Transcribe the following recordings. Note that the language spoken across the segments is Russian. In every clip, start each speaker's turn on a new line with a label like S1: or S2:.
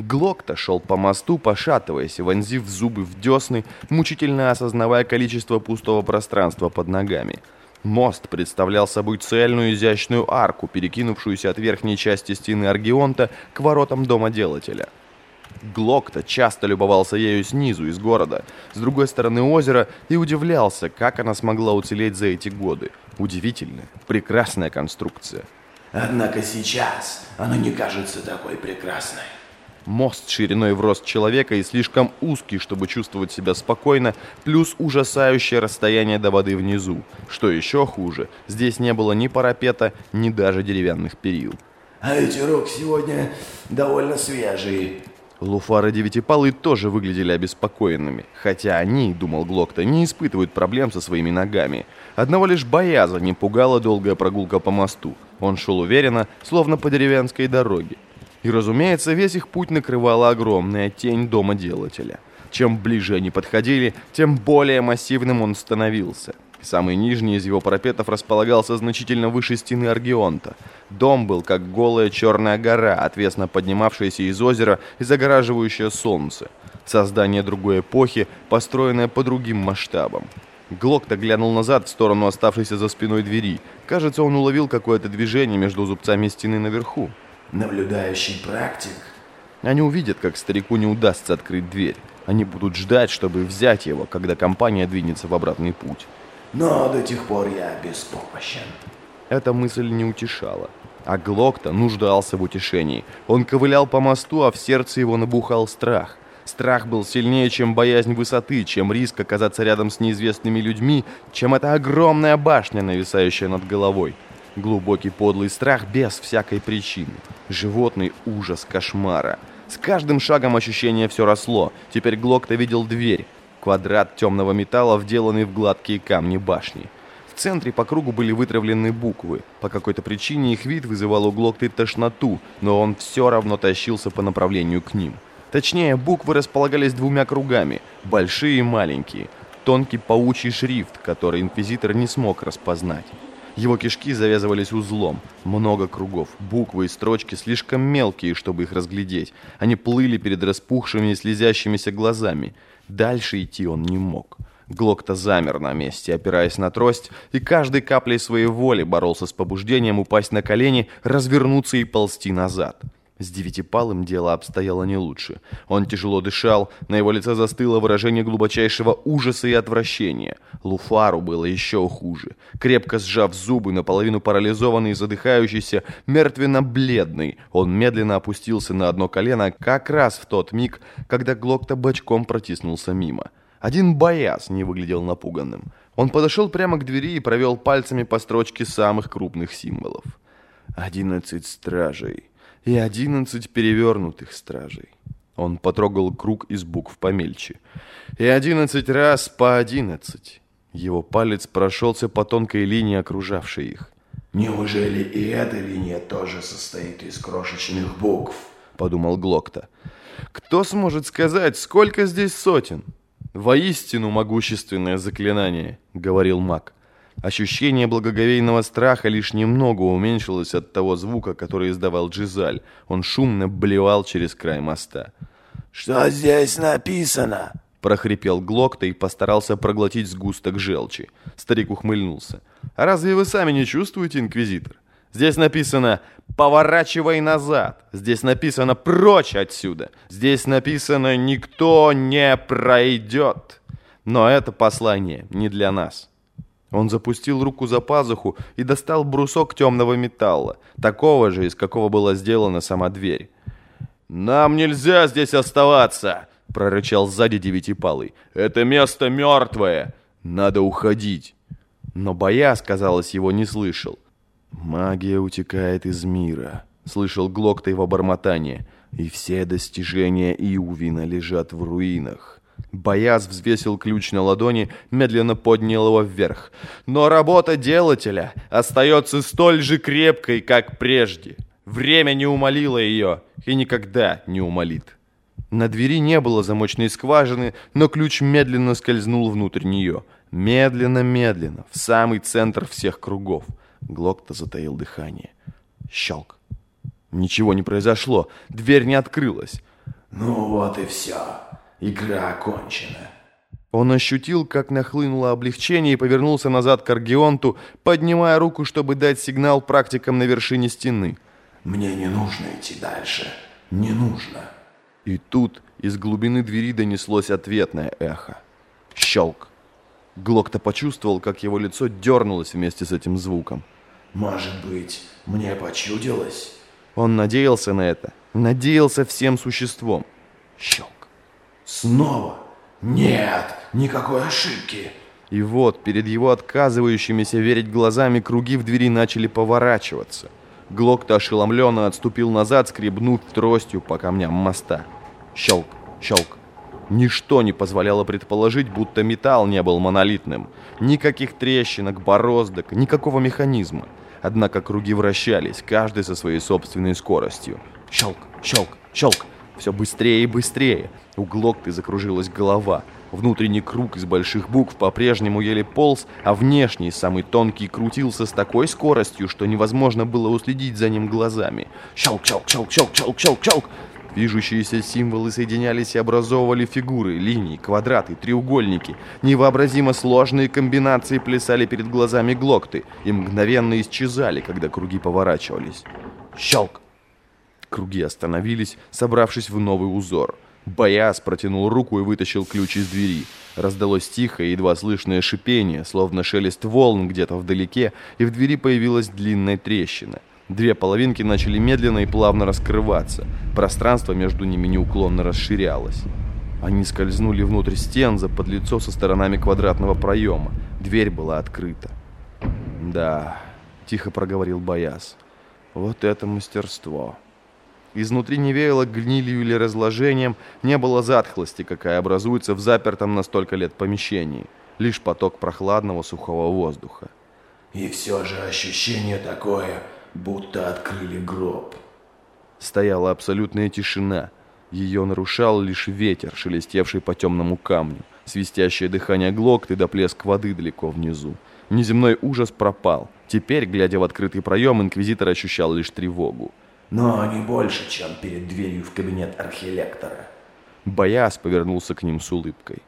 S1: Глок-то шел по мосту, пошатываясь, вонзив зубы в десны, мучительно осознавая количество пустого пространства под ногами. Мост представлял собой цельную изящную арку, перекинувшуюся от верхней части стены Аргионта к воротам дома делателя. Глок-то часто любовался ею снизу, из города, с другой стороны озера, и удивлялся, как она смогла уцелеть за эти годы. Удивительная, прекрасная конструкция.
S2: Однако сейчас она не кажется такой прекрасной.
S1: Мост шириной в рост человека и слишком узкий, чтобы чувствовать себя спокойно, плюс ужасающее расстояние до воды внизу. Что еще хуже, здесь не было ни парапета, ни даже деревянных перил.
S2: А эти рук сегодня довольно свежие.
S1: Луфар и Девятипалый тоже выглядели обеспокоенными, хотя они, думал Глокта, не испытывают проблем со своими ногами. Одного лишь бояза не пугала долгая прогулка по мосту. Он шел уверенно, словно по деревенской дороге. И, разумеется, весь их путь накрывала огромная тень дома делателя. Чем ближе они подходили, тем более массивным он становился. Самый нижний из его парапетов располагался значительно выше стены Аргионта. Дом был как голая черная гора, отвесно поднимавшаяся из озера и загораживающая солнце. Создание другой эпохи, построенное по другим масштабам. Глок-то глянул назад в сторону оставшейся за спиной двери. Кажется, он уловил какое-то движение между зубцами стены наверху.
S2: Наблюдающий практик.
S1: Они увидят, как старику не удастся открыть дверь. Они будут ждать, чтобы взять его, когда компания двинется в обратный путь.
S2: Но до тех пор я беспомощен.
S1: Эта мысль не утешала. А Глок-то нуждался в утешении. Он ковылял по мосту, а в сердце его набухал страх. Страх был сильнее, чем боязнь высоты, чем риск оказаться рядом с неизвестными людьми, чем эта огромная башня, нависающая над головой. Глубокий подлый страх без всякой причины. Животный ужас кошмара. С каждым шагом ощущение все росло. Теперь Глок-то видел дверь. Квадрат темного металла, вделанный в гладкие камни башни. В центре по кругу были вытравлены буквы. По какой-то причине их вид вызывал у Глокты тошноту, но он все равно тащился по направлению к ним. Точнее, буквы располагались двумя кругами, большие и маленькие. Тонкий паучий шрифт, который инквизитор не смог распознать. Его кишки завязывались узлом. Много кругов. Буквы и строчки слишком мелкие, чтобы их разглядеть. Они плыли перед распухшими и слезящимися глазами. Дальше идти он не мог. Глок-то замер на месте, опираясь на трость, и каждой каплей своей воли боролся с побуждением упасть на колени, развернуться и ползти назад. С девятипалым дело обстояло не лучше. Он тяжело дышал, на его лице застыло выражение глубочайшего ужаса и отвращения. Луфару было еще хуже. Крепко сжав зубы, наполовину парализованный и задыхающийся, мертвенно-бледный, он медленно опустился на одно колено как раз в тот миг, когда Глок-то бочком протиснулся мимо. Один бояз не выглядел напуганным. Он подошел прямо к двери и провел пальцами по строчке самых крупных символов. «Одиннадцать стражей» и одиннадцать перевернутых стражей. Он потрогал круг из букв помельче. И одиннадцать раз по одиннадцать. Его палец прошелся по тонкой линии, окружавшей их.
S2: Неужели и эта линия тоже состоит из крошечных букв?
S1: Подумал Глокта. Кто сможет сказать, сколько здесь сотен? Воистину могущественное заклинание, говорил маг. Ощущение благоговейного страха лишь немного уменьшилось от того звука, который издавал Джизаль. Он шумно блевал через край моста.
S2: «Что здесь написано?»
S1: прохрипел Глокта и постарался проглотить сгусток желчи. Старик ухмыльнулся. «А разве вы сами не чувствуете, Инквизитор? Здесь написано «Поворачивай назад». Здесь написано «Прочь отсюда». Здесь написано «Никто не пройдет». Но это послание не для нас. Он запустил руку за пазуху и достал брусок темного металла, такого же, из какого была сделана сама дверь. «Нам нельзя здесь оставаться!» — прорычал сзади девятипалый. «Это место мертвое! Надо уходить!» Но Бояс, казалось, его не слышал. «Магия утекает из мира», — слышал Глокта его бормотание, «и все достижения Иувина лежат в руинах». Бояз взвесил ключ на ладони, медленно поднял его вверх. Но работа делателя остается столь же крепкой, как прежде. Время не умолило ее и никогда не умолит. На двери не было замочной скважины, но ключ медленно скользнул внутрь нее. Медленно-медленно, в самый центр всех кругов. Глок-то затаил дыхание. Щелк. Ничего не произошло, дверь не открылась.
S2: Ну вот и все. Игра окончена.
S1: Он ощутил, как нахлынуло облегчение и повернулся назад к Аргионту, поднимая руку, чтобы дать сигнал практикам на вершине стены.
S2: Мне не нужно идти дальше. Не нужно.
S1: И тут из глубины двери донеслось ответное эхо. Щелк. Глокта почувствовал, как его лицо дернулось вместе с этим звуком.
S2: Может быть, мне почудилось?
S1: Он надеялся на это. Надеялся всем существом. Щелк.
S2: Снова? Нет, никакой ошибки.
S1: И вот, перед его отказывающимися верить глазами, круги в двери начали поворачиваться. Глокта ошеломленно отступил назад, скребнув тростью по камням моста. Щелк, щелк. Ничто не позволяло предположить, будто металл не был монолитным. Никаких трещинок, бороздок, никакого механизма. Однако круги вращались, каждый со своей собственной скоростью. Щелк, щелк, щелк. Все быстрее и быстрее. У Глокты закружилась голова. Внутренний круг из больших букв по-прежнему еле полз, а внешний, самый тонкий, крутился с такой скоростью, что невозможно было уследить за ним глазами. Щелк, щелк, щелк, щелк, щелк, щелк, щелк. Движущиеся символы соединялись и образовывали фигуры, линии, квадраты, треугольники. Невообразимо сложные комбинации плясали перед глазами Глокты и мгновенно исчезали, когда круги поворачивались. Щелк! Круги остановились, собравшись в новый узор. Бояс протянул руку и вытащил ключ из двери. Раздалось тихое, едва слышное шипение, словно шелест волн где-то вдалеке, и в двери появилась длинная трещина. Две половинки начали медленно и плавно раскрываться. Пространство между ними неуклонно расширялось. Они скользнули внутрь стен за подлицо со сторонами квадратного проема. Дверь была открыта. «Да», — тихо проговорил Бояс, — «вот это мастерство». Изнутри не веяло гнилью или разложением, не было затхлости, какая образуется в запертом на столько лет помещении. Лишь поток прохладного сухого воздуха.
S2: И все же ощущение такое, будто открыли гроб.
S1: Стояла абсолютная тишина. Ее нарушал лишь ветер, шелестевший по темному камню, свистящее дыхание глокты до плеск воды далеко внизу. Неземной ужас пропал. Теперь, глядя в открытый проем, инквизитор ощущал лишь тревогу.
S2: Но не больше, чем перед дверью в кабинет архилектора.
S1: Бояс повернулся к ним с улыбкой.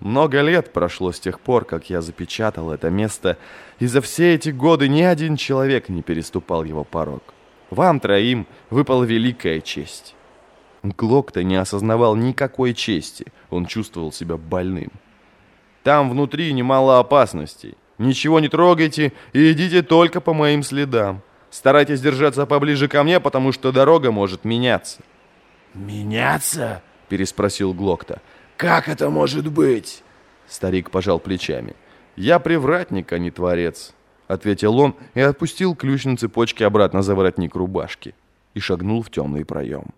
S1: Много лет прошло с тех пор, как я запечатал это место, и за все эти годы ни один человек не переступал его порог. Вам троим выпала великая честь. Глок-то не осознавал никакой чести, он чувствовал себя больным. Там внутри немало опасностей. Ничего не трогайте и идите только по моим следам. Старайтесь держаться поближе ко мне, потому что дорога может меняться».
S2: «Меняться?» – переспросил Глокта. «Как это может быть?»
S1: Старик пожал плечами. «Я привратник, а не творец», — ответил он и отпустил ключ на цепочке обратно за воротник рубашки и шагнул в темный проем.